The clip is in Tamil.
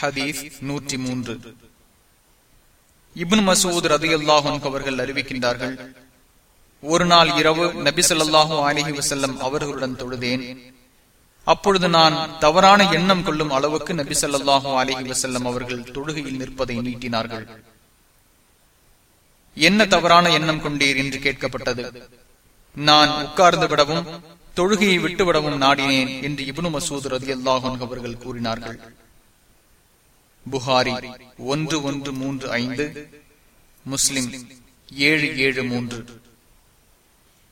ஹதீஸ் நூற்றி மூன்று இபின் மசூத் ரதி அல்லாஹன் அவர்கள் அறிவிக்கின்றார்கள் ஒரு நாள் இரவு நபி சொல்லாஹு அலிஹி வசல்லம் அவர்களுடன் தொழுதேன். அப்பொழுது நான் தவறான எண்ணம் கொள்ளும் அளவுக்கு நபி சொல்லாஹு அலிஹி வசல்லம் அவர்கள் தொழுகையில் நிற்பதை நீட்டினார்கள். என்ன தவறான எண்ணம் கொண்டீர் என்று கேட்கப்பட்டது. நான் உட்கார்ந்து விடவும் தொழுகையை விட்டுவிடவும் நாடினேன் என்று இபுனு மசூத் ரதி அல்லாஹன் அவர்கள் கூறினார்கள். புகாரி ஒன்று ஒன்று மூன்று ஐந்து முஸ்லிம் ஏழு ஏழு மூன்று.